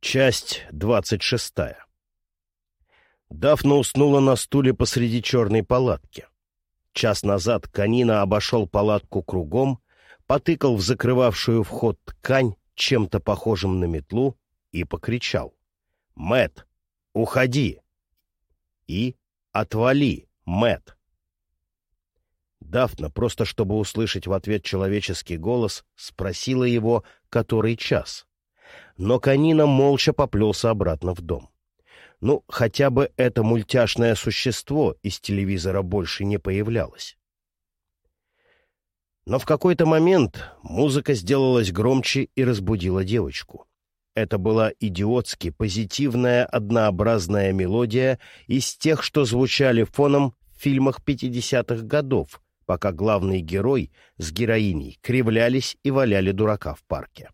Часть двадцать шестая. Дафна уснула на стуле посреди черной палатки. Час назад Канина обошел палатку кругом, потыкал в закрывавшую вход ткань чем-то похожим на метлу и покричал. Мэт, уходи!» И «Отвали, Мэт. Дафна, просто чтобы услышать в ответ человеческий голос, спросила его, который час. Но Канина молча поплелся обратно в дом. Ну, хотя бы это мультяшное существо из телевизора больше не появлялось. Но в какой-то момент музыка сделалась громче и разбудила девочку. Это была идиотски позитивная однообразная мелодия из тех, что звучали фоном в фильмах 50-х годов, пока главный герой с героиней кривлялись и валяли дурака в парке.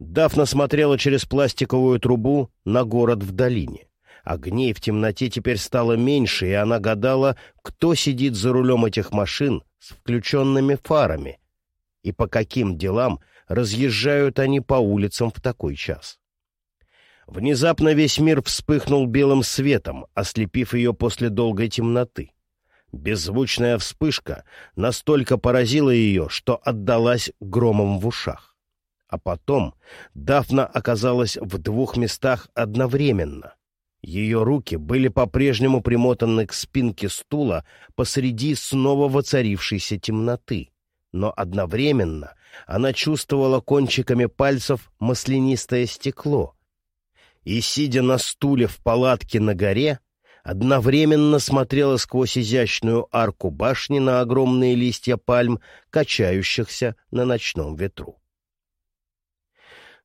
Дафна смотрела через пластиковую трубу на город в долине. Огней в темноте теперь стало меньше, и она гадала, кто сидит за рулем этих машин с включенными фарами и по каким делам разъезжают они по улицам в такой час. Внезапно весь мир вспыхнул белым светом, ослепив ее после долгой темноты. Беззвучная вспышка настолько поразила ее, что отдалась громом в ушах. А потом Дафна оказалась в двух местах одновременно. Ее руки были по-прежнему примотаны к спинке стула посреди снова воцарившейся темноты. Но одновременно она чувствовала кончиками пальцев маслянистое стекло. И, сидя на стуле в палатке на горе, одновременно смотрела сквозь изящную арку башни на огромные листья пальм, качающихся на ночном ветру.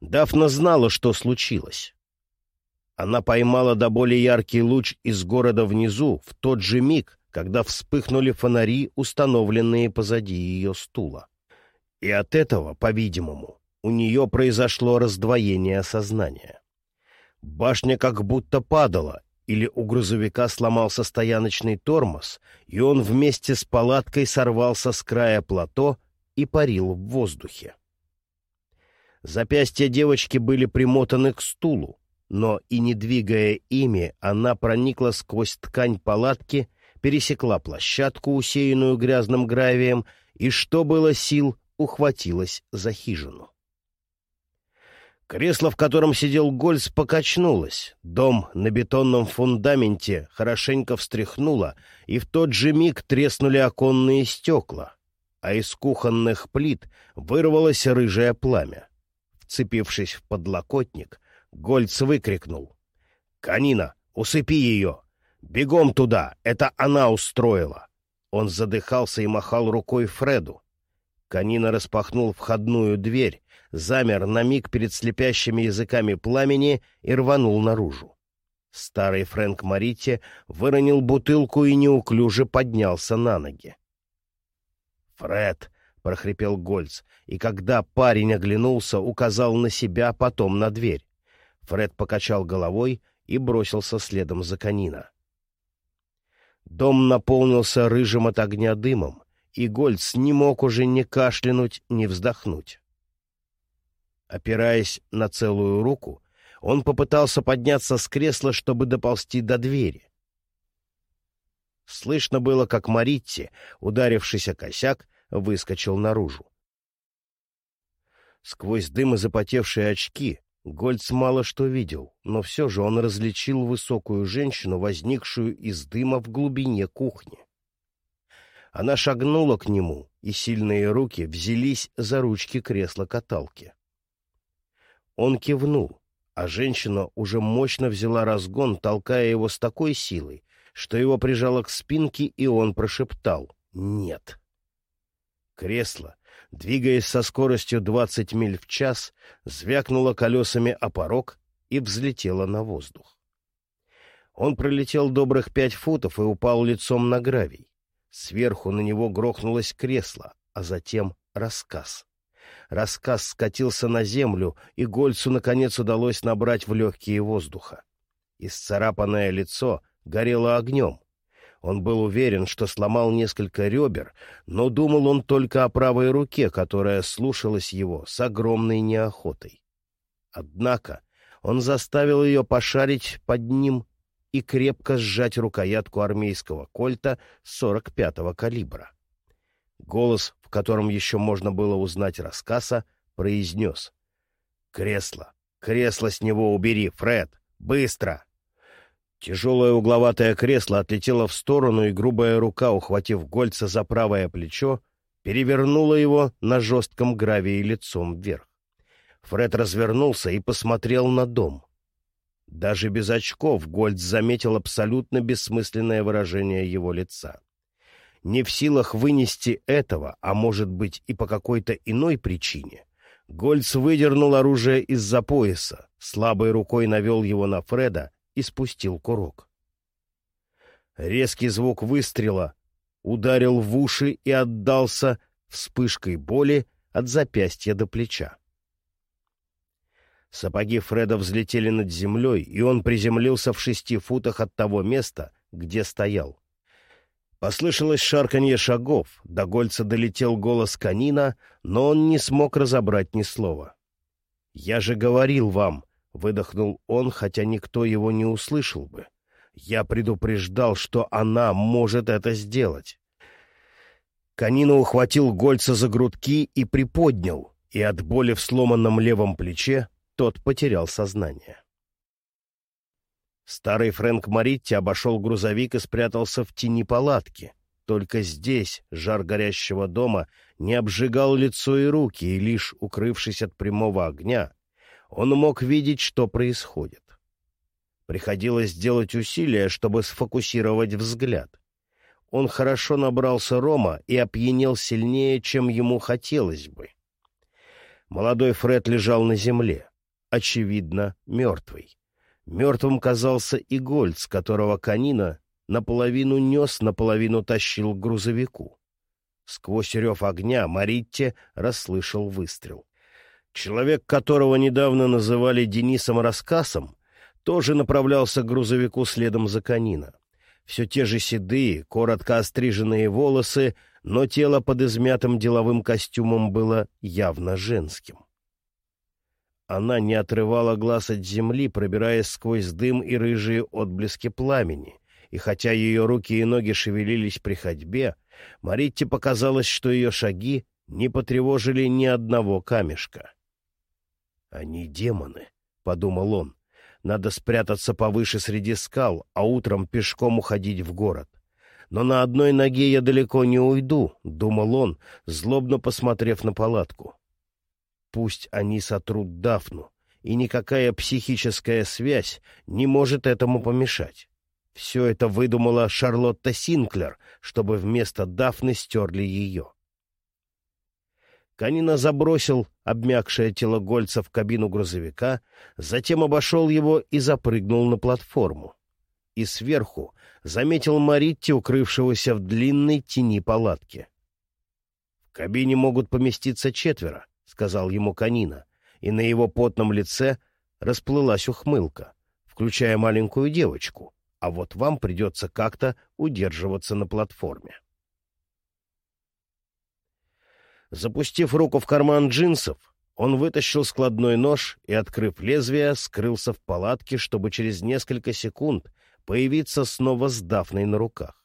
Дафна знала, что случилось. Она поймала до боли яркий луч из города внизу в тот же миг, когда вспыхнули фонари, установленные позади ее стула. И от этого, по-видимому, у нее произошло раздвоение сознания. Башня как будто падала, или у грузовика сломался стояночный тормоз, и он вместе с палаткой сорвался с края плато и парил в воздухе. Запястья девочки были примотаны к стулу, но и не двигая ими, она проникла сквозь ткань палатки, пересекла площадку, усеянную грязным гравием, и, что было сил, ухватилась за хижину. Кресло, в котором сидел Гольц, покачнулось. Дом на бетонном фундаменте хорошенько встряхнуло, и в тот же миг треснули оконные стекла, а из кухонных плит вырвалось рыжее пламя. Вцепившись в подлокотник, Гольц выкрикнул. «Канина, усыпи ее! Бегом туда! Это она устроила!» Он задыхался и махал рукой Фреду. Канина распахнул входную дверь, замер на миг перед слепящими языками пламени и рванул наружу. Старый Фрэнк Маритти выронил бутылку и неуклюже поднялся на ноги. «Фред!» — прохрипел Гольц, и когда парень оглянулся, указал на себя, потом на дверь. Фред покачал головой и бросился следом за Канина. Дом наполнился рыжим от огня дымом, и Гольц не мог уже ни кашлянуть, ни вздохнуть. Опираясь на целую руку, он попытался подняться с кресла, чтобы доползти до двери. Слышно было, как Маритти, ударившийся косяк, выскочил наружу. Сквозь дым и запотевшие очки Гольц мало что видел, но все же он различил высокую женщину, возникшую из дыма в глубине кухни. Она шагнула к нему, и сильные руки взялись за ручки кресла-каталки. Он кивнул, а женщина уже мощно взяла разгон, толкая его с такой силой, что его прижало к спинке, и он прошептал «Нет». Кресло, двигаясь со скоростью 20 миль в час, звякнуло колесами о порог и взлетело на воздух. Он пролетел добрых пять футов и упал лицом на гравий. Сверху на него грохнулось кресло, а затем рассказ. Рассказ скатился на землю, и Гольцу, наконец, удалось набрать в легкие воздуха. Исцарапанное лицо горело огнем. Он был уверен, что сломал несколько ребер, но думал он только о правой руке, которая слушалась его с огромной неохотой. Однако он заставил ее пошарить под ним и крепко сжать рукоятку армейского кольта 45-го калибра. Голос, в котором еще можно было узнать рассказа, произнес. «Кресло! Кресло с него убери, Фред! Быстро!» Тяжелое угловатое кресло отлетело в сторону, и грубая рука, ухватив Гольца за правое плечо, перевернула его на жестком гравии лицом вверх. Фред развернулся и посмотрел на дом. Даже без очков Гольц заметил абсолютно бессмысленное выражение его лица. Не в силах вынести этого, а может быть и по какой-то иной причине, Гольц выдернул оружие из-за пояса, слабой рукой навел его на Фреда и спустил курок. Резкий звук выстрела ударил в уши и отдался вспышкой боли от запястья до плеча. Сапоги Фреда взлетели над землей, и он приземлился в шести футах от того места, где стоял. Послышалось шарканье шагов, до Гольца долетел голос Канина, но он не смог разобрать ни слова. «Я же говорил вам», — выдохнул он, хотя никто его не услышал бы. «Я предупреждал, что она может это сделать». Канина ухватил Гольца за грудки и приподнял, и от боли в сломанном левом плече тот потерял сознание. Старый Фрэнк Маритти обошел грузовик и спрятался в тени палатки. Только здесь жар горящего дома не обжигал лицо и руки, и лишь укрывшись от прямого огня, он мог видеть, что происходит. Приходилось делать усилия, чтобы сфокусировать взгляд. Он хорошо набрался рома и опьянел сильнее, чем ему хотелось бы. Молодой Фред лежал на земле очевидно, мертвый. Мертвым казался и Гольц, которого Канина наполовину нес, наполовину тащил к грузовику. Сквозь рев огня Маритте расслышал выстрел. Человек, которого недавно называли Денисом Раскасом, тоже направлялся к грузовику следом за Канина. Все те же седые, коротко остриженные волосы, но тело под измятым деловым костюмом было явно женским. Она не отрывала глаз от земли, пробираясь сквозь дым и рыжие отблески пламени, и хотя ее руки и ноги шевелились при ходьбе, Маритте показалось, что ее шаги не потревожили ни одного камешка. «Они демоны», — подумал он. «Надо спрятаться повыше среди скал, а утром пешком уходить в город. Но на одной ноге я далеко не уйду», — думал он, злобно посмотрев на палатку. Пусть они сотрут Дафну, и никакая психическая связь не может этому помешать. Все это выдумала Шарлотта Синклер, чтобы вместо Дафны стерли ее. Канина забросил обмякшее тело Гольца в кабину грузовика, затем обошел его и запрыгнул на платформу. И сверху заметил Маритти, укрывшегося в длинной тени палатки. В кабине могут поместиться четверо, — сказал ему Канина, и на его потном лице расплылась ухмылка, включая маленькую девочку, а вот вам придется как-то удерживаться на платформе. Запустив руку в карман джинсов, он вытащил складной нож и, открыв лезвие, скрылся в палатке, чтобы через несколько секунд появиться снова с Дафной на руках.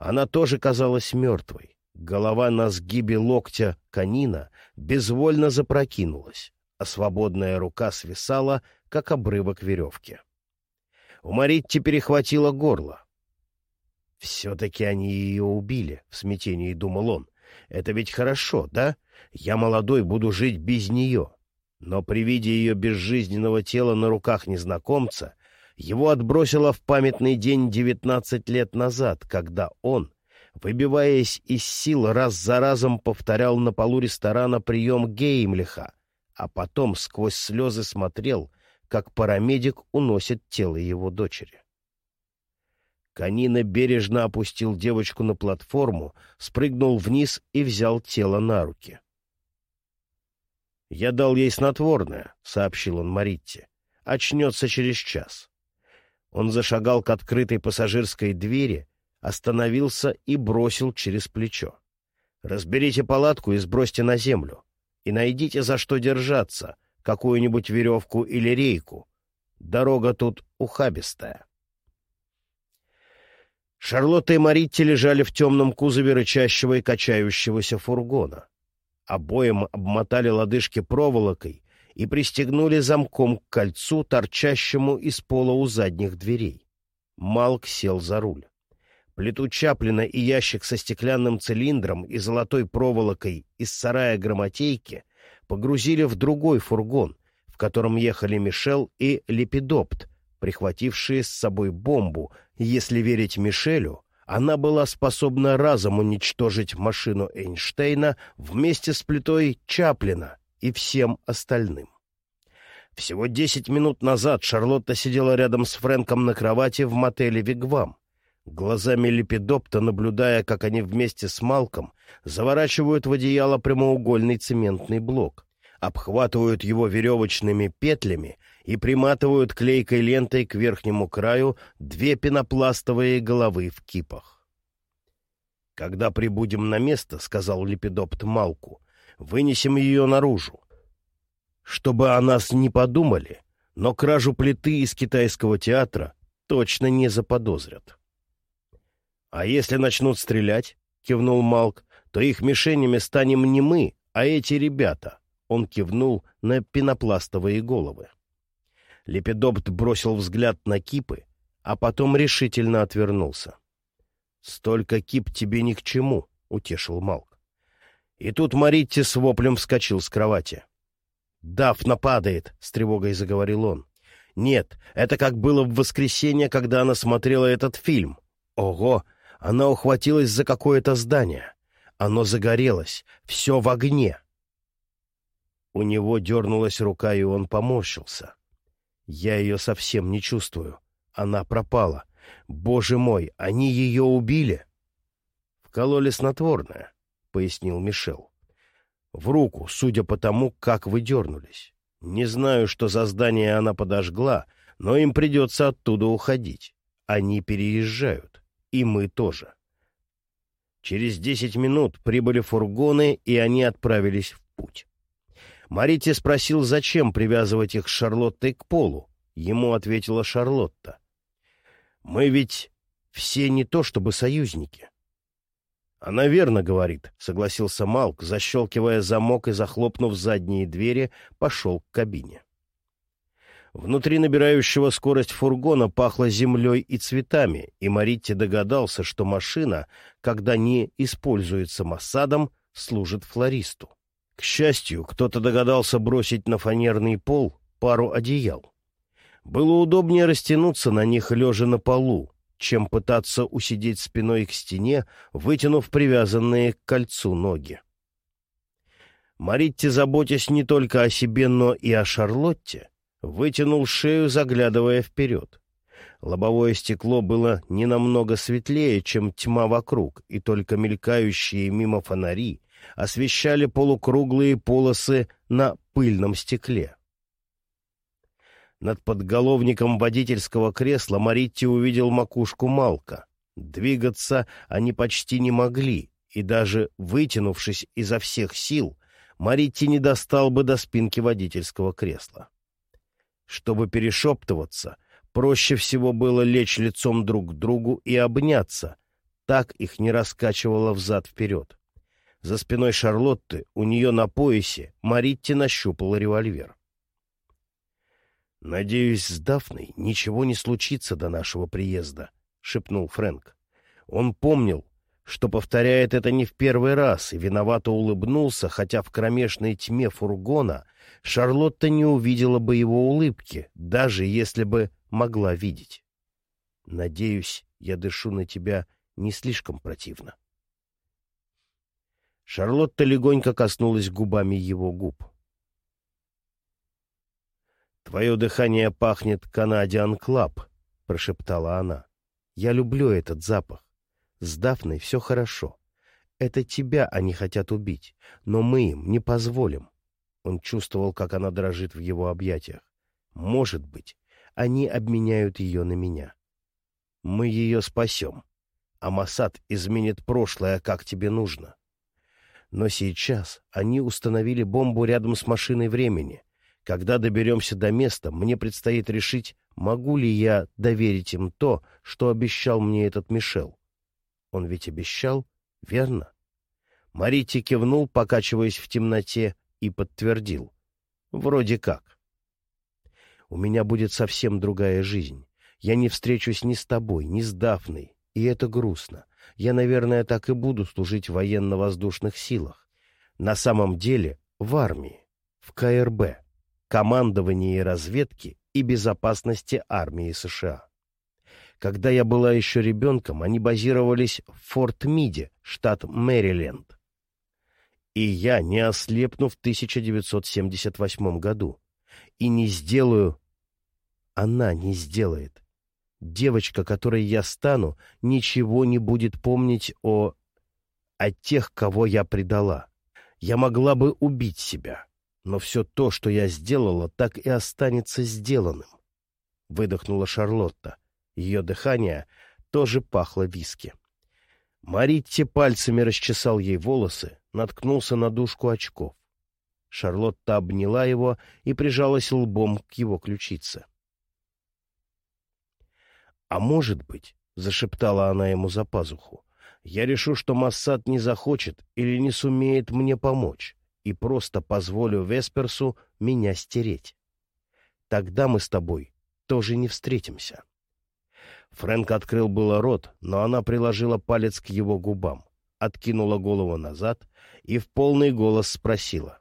Она тоже казалась мертвой. Голова на сгибе локтя канина безвольно запрокинулась, а свободная рука свисала, как обрывок веревки. У Маритти перехватило горло. «Все-таки они ее убили», — в смятении думал он. «Это ведь хорошо, да? Я молодой, буду жить без нее». Но при виде ее безжизненного тела на руках незнакомца его отбросило в памятный день девятнадцать лет назад, когда он, выбиваясь из сил, раз за разом повторял на полу ресторана прием Геймлиха, а потом сквозь слезы смотрел, как парамедик уносит тело его дочери. Канина бережно опустил девочку на платформу, спрыгнул вниз и взял тело на руки. «Я дал ей снотворное», — сообщил он Маритте. «Очнется через час». Он зашагал к открытой пассажирской двери, остановился и бросил через плечо. «Разберите палатку и сбросьте на землю. И найдите, за что держаться, какую-нибудь веревку или рейку. Дорога тут ухабистая. Шарлотта и Маритти лежали в темном кузове рычащего и качающегося фургона. Обоим обмотали лодыжки проволокой и пристегнули замком к кольцу, торчащему из пола у задних дверей. Малк сел за руль. Плиту Чаплина и ящик со стеклянным цилиндром и золотой проволокой из сарая грамотейки погрузили в другой фургон, в котором ехали Мишел и Лепидопт, прихватившие с собой бомбу. Если верить Мишелю, она была способна разом уничтожить машину Эйнштейна вместе с плитой Чаплина и всем остальным. Всего десять минут назад Шарлотта сидела рядом с Фрэнком на кровати в мотеле «Вигвам», глазами Лепидопта наблюдая, как они вместе с Малком заворачивают в одеяло прямоугольный цементный блок, обхватывают его веревочными петлями и приматывают клейкой лентой к верхнему краю две пенопластовые головы в кипах. «Когда прибудем на место, — сказал Лепидопт Малку, — вынесем ее наружу. Чтобы о нас не подумали, но кражу плиты из китайского театра точно не заподозрят». «А если начнут стрелять?» — кивнул Малк. «То их мишенями станем не мы, а эти ребята». Он кивнул на пенопластовые головы. Лепидопт бросил взгляд на кипы, а потом решительно отвернулся. «Столько кип тебе ни к чему», — утешил Малк. И тут Маритти с воплем вскочил с кровати. «Дафна падает», — с тревогой заговорил он. «Нет, это как было в воскресенье, когда она смотрела этот фильм. Ого, она ухватилась за какое-то здание. Оно загорелось, все в огне. У него дернулась рука, и он поморщился. Я ее совсем не чувствую. Она пропала. Боже мой, они ее убили? Вкололи снотворное, — пояснил Мишел. В руку, судя по тому, как вы дернулись. Не знаю, что за здание она подожгла, но им придется оттуда уходить. Они переезжают и мы тоже. Через десять минут прибыли фургоны, и они отправились в путь. Марити спросил, зачем привязывать их с Шарлоттой к полу. Ему ответила Шарлотта. «Мы ведь все не то чтобы союзники». «Она верно говорит», — согласился Малк, защелкивая замок и, захлопнув задние двери, пошел к кабине. Внутри набирающего скорость фургона пахло землей и цветами, и Маритти догадался, что машина, когда не используется Массадом, служит флористу. К счастью, кто-то догадался бросить на фанерный пол пару одеял. Было удобнее растянуться на них, лежа на полу, чем пытаться усидеть спиной к стене, вытянув привязанные к кольцу ноги. Маритти, заботясь не только о себе, но и о Шарлотте, вытянул шею, заглядывая вперед. Лобовое стекло было не намного светлее, чем тьма вокруг, и только мелькающие мимо фонари освещали полукруглые полосы на пыльном стекле. Над подголовником водительского кресла Маритти увидел макушку Малка. Двигаться они почти не могли, и даже вытянувшись изо всех сил, Маритти не достал бы до спинки водительского кресла. Чтобы перешептываться, проще всего было лечь лицом друг к другу и обняться. Так их не раскачивало взад-вперед. За спиной Шарлотты, у нее на поясе, Маритти нащупала револьвер. «Надеюсь, с Дафной ничего не случится до нашего приезда», — шепнул Фрэнк. Он помнил, что повторяет это не в первый раз, и виновато улыбнулся, хотя в кромешной тьме фургона Шарлотта не увидела бы его улыбки, даже если бы могла видеть. «Надеюсь, я дышу на тебя не слишком противно». Шарлотта легонько коснулась губами его губ. «Твое дыхание пахнет Canadian Club», — прошептала она. «Я люблю этот запах. С Дафной все хорошо. Это тебя они хотят убить, но мы им не позволим. Он чувствовал, как она дрожит в его объятиях. Может быть, они обменяют ее на меня. Мы ее спасем, а Масад изменит прошлое, как тебе нужно. Но сейчас они установили бомбу рядом с машиной времени. Когда доберемся до места, мне предстоит решить, могу ли я доверить им то, что обещал мне этот Мишел. Он ведь обещал, верно? Марити кивнул, покачиваясь в темноте, и подтвердил. Вроде как. У меня будет совсем другая жизнь. Я не встречусь ни с тобой, ни с Дафной, и это грустно. Я, наверное, так и буду служить в военно-воздушных силах. На самом деле в армии, в КРБ, командовании разведки и безопасности армии США. Когда я была еще ребенком, они базировались в Форт-Миде, штат Мэриленд. И я не ослепну в 1978 году. И не сделаю... Она не сделает. Девочка, которой я стану, ничего не будет помнить о... о тех, кого я предала. Я могла бы убить себя, но все то, что я сделала, так и останется сделанным. Выдохнула Шарлотта. Ее дыхание тоже пахло виски. Маритти пальцами расчесал ей волосы, наткнулся на дужку очков. Шарлотта обняла его и прижалась лбом к его ключице. «А может быть, — зашептала она ему за пазуху, — я решу, что Массад не захочет или не сумеет мне помочь, и просто позволю Весперсу меня стереть. Тогда мы с тобой тоже не встретимся». Фрэнк открыл было рот, но она приложила палец к его губам, откинула голову назад и в полный голос спросила.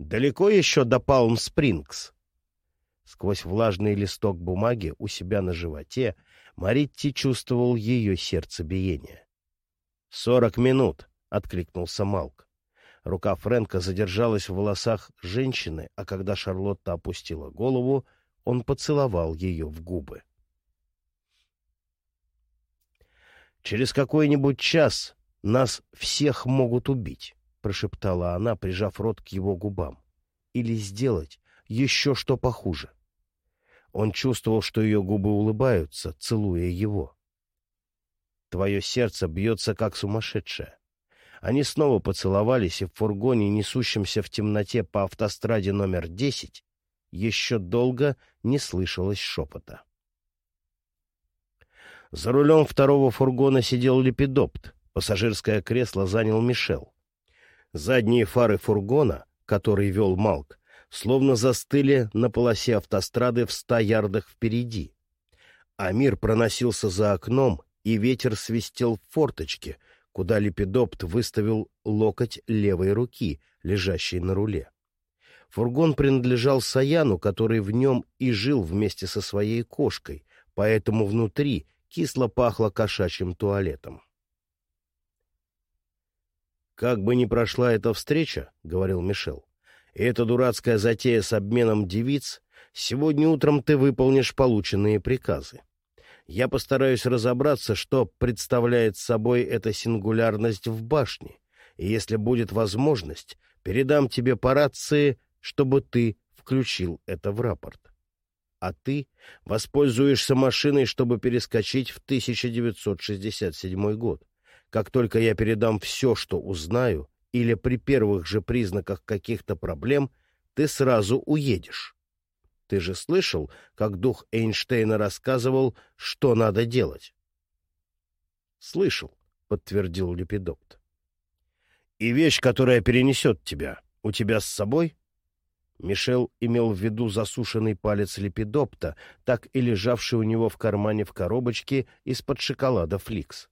«Далеко еще до Палм-Спрингс?» Сквозь влажный листок бумаги у себя на животе Маритти чувствовал ее сердцебиение. «Сорок минут!» — откликнулся Малк. Рука Фрэнка задержалась в волосах женщины, а когда Шарлотта опустила голову, он поцеловал ее в губы. «Через какой-нибудь час нас всех могут убить», — прошептала она, прижав рот к его губам. «Или сделать еще что похуже». Он чувствовал, что ее губы улыбаются, целуя его. Твое сердце бьется, как сумасшедшее. Они снова поцеловались, и в фургоне, несущемся в темноте по автостраде номер десять, еще долго не слышалось шепота. За рулем второго фургона сидел лепидопт, пассажирское кресло занял Мишел. Задние фары фургона, который вел Малк, словно застыли на полосе автострады в ста ярдах впереди. А мир проносился за окном, и ветер свистел в форточке, куда лепидопт выставил локоть левой руки, лежащей на руле. Фургон принадлежал Саяну, который в нем и жил вместе со своей кошкой, поэтому внутри кисло пахло кошачьим туалетом. «Как бы ни прошла эта встреча, — говорил Мишел, и эта дурацкая затея с обменом девиц, сегодня утром ты выполнишь полученные приказы. Я постараюсь разобраться, что представляет собой эта сингулярность в башне, и если будет возможность, передам тебе по рации, чтобы ты включил это в рапорт. А ты воспользуешься машиной, чтобы перескочить в 1967 год. Как только я передам все, что узнаю, или при первых же признаках каких-то проблем ты сразу уедешь. Ты же слышал, как дух Эйнштейна рассказывал, что надо делать? — Слышал, — подтвердил Лепидопт. — И вещь, которая перенесет тебя, у тебя с собой? Мишел имел в виду засушенный палец Лепидопта, так и лежавший у него в кармане в коробочке из-под шоколада Фликс.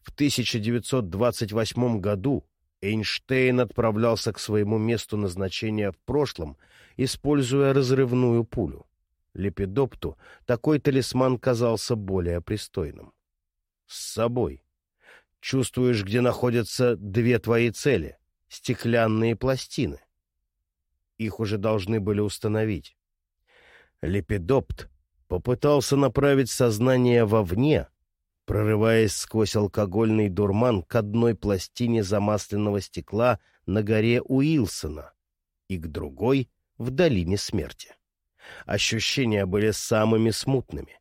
В 1928 году Эйнштейн отправлялся к своему месту назначения в прошлом, используя разрывную пулю. Лепидопту такой талисман казался более пристойным. С собой. Чувствуешь, где находятся две твои цели — стеклянные пластины. Их уже должны были установить. Лепидопт попытался направить сознание вовне, прорываясь сквозь алкогольный дурман к одной пластине замасленного стекла на горе Уилсона и к другой — в долине смерти. Ощущения были самыми смутными.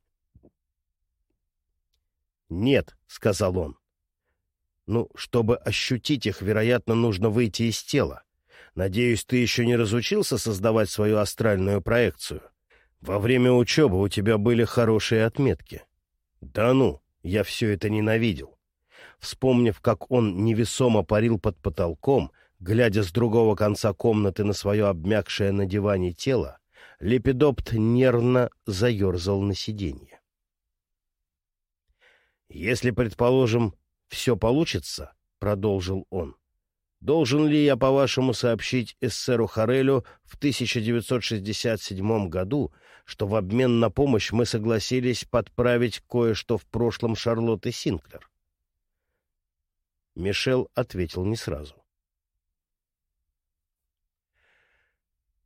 «Нет», — сказал он. «Ну, чтобы ощутить их, вероятно, нужно выйти из тела. Надеюсь, ты еще не разучился создавать свою астральную проекцию? Во время учебы у тебя были хорошие отметки. Да ну, я все это ненавидел. Вспомнив, как он невесомо парил под потолком, глядя с другого конца комнаты на свое обмякшее на диване тело, Лепидопт нервно заерзал на сиденье. «Если, предположим, все получится, — продолжил он, — должен ли я, по-вашему, сообщить эссеру Харелю в 1967 году, что в обмен на помощь мы согласились подправить кое-что в прошлом Шарлотты Синклер?» Мишел ответил не сразу.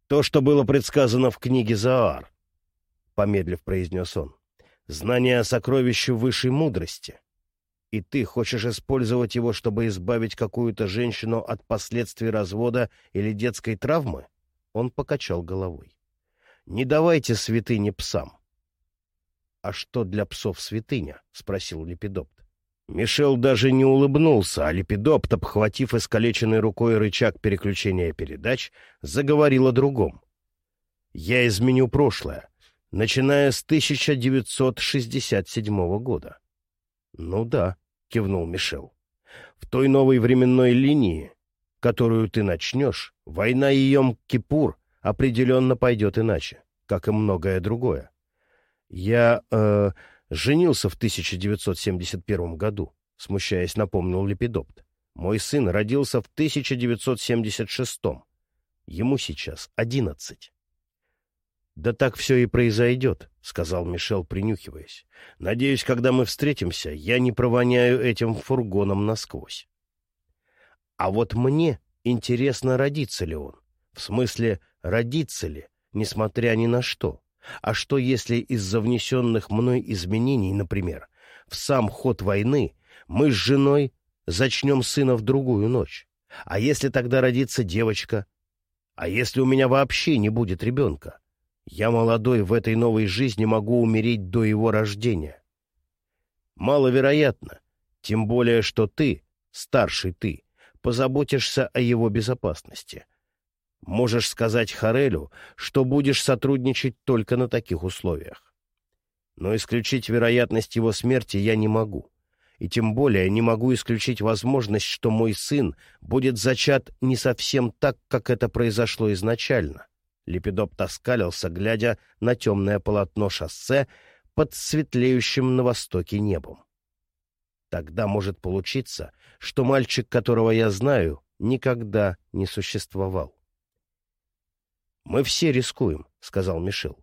«То, что было предсказано в книге Заар», — помедлив произнес он, — «знание о сокровище высшей мудрости. И ты хочешь использовать его, чтобы избавить какую-то женщину от последствий развода или детской травмы?» Он покачал головой. «Не давайте святыни псам». «А что для псов святыня?» — спросил Лепидопт. Мишел даже не улыбнулся, а Лепидопт, обхватив искалеченной рукой рычаг переключения передач, заговорил о другом. «Я изменю прошлое, начиная с 1967 года». «Ну да», — кивнул Мишел. «В той новой временной линии, которую ты начнешь, война Йом-Кипур определенно пойдет иначе, как и многое другое. Я... Э, Женился в 1971 году, смущаясь, напомнил Лепидопт. Мой сын родился в 1976. Ему сейчас одиннадцать. «Да так все и произойдет», — сказал Мишел, принюхиваясь. «Надеюсь, когда мы встретимся, я не провоняю этим фургоном насквозь». «А вот мне интересно, родится ли он. В смысле, родится ли, несмотря ни на что. А что, если из-за внесенных мной изменений, например, в сам ход войны мы с женой зачнем сына в другую ночь? А если тогда родится девочка? А если у меня вообще не будет ребенка? Я молодой в этой новой жизни могу умереть до его рождения. Маловероятно, тем более, что ты, старший ты, позаботишься о его безопасности. Можешь сказать Харелю, что будешь сотрудничать только на таких условиях. Но исключить вероятность его смерти я не могу. И тем более не могу исключить возможность, что мой сын будет зачат не совсем так, как это произошло изначально. Лепидоп тоскалился, глядя на темное полотно шоссе под светлеющим на востоке небом. Тогда может получиться, что мальчик, которого я знаю, никогда не существовал. «Мы все рискуем», — сказал Мишел.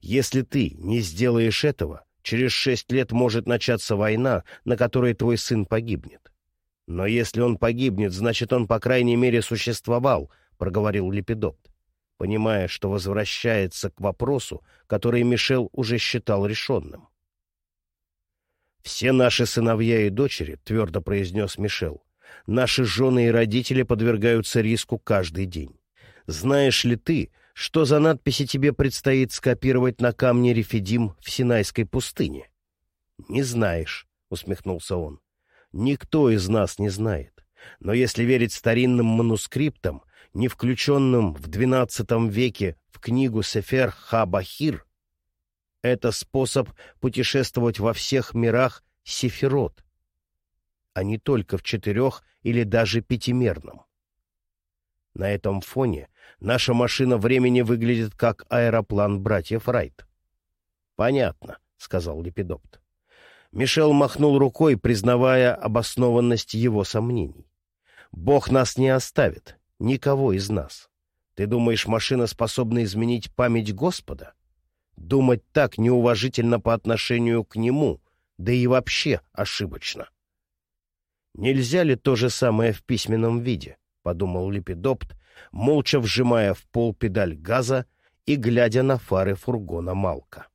«Если ты не сделаешь этого, через шесть лет может начаться война, на которой твой сын погибнет». «Но если он погибнет, значит, он, по крайней мере, существовал», — проговорил Лепидопт, понимая, что возвращается к вопросу, который Мишел уже считал решенным. «Все наши сыновья и дочери», — твердо произнес Мишел, — «наши жены и родители подвергаются риску каждый день. Знаешь ли ты, что за надписи тебе предстоит скопировать на камне Рефидим в Синайской пустыне? — Не знаешь, — усмехнулся он. — Никто из нас не знает. Но если верить старинным манускриптам, не включенным в XII веке в книгу Сефер Ха-Бахир, это способ путешествовать во всех мирах Сефирот, а не только в четырех или даже пятимерном. На этом фоне наша машина времени выглядит как аэроплан братьев Райт. — Понятно, — сказал Лепидопт. Мишел махнул рукой, признавая обоснованность его сомнений. «Бог нас не оставит, никого из нас. Ты думаешь, машина способна изменить память Господа? Думать так неуважительно по отношению к Нему, да и вообще ошибочно. Нельзя ли то же самое в письменном виде? Подумал Лепидопт, молча вжимая в пол педаль газа и глядя на фары фургона Малка.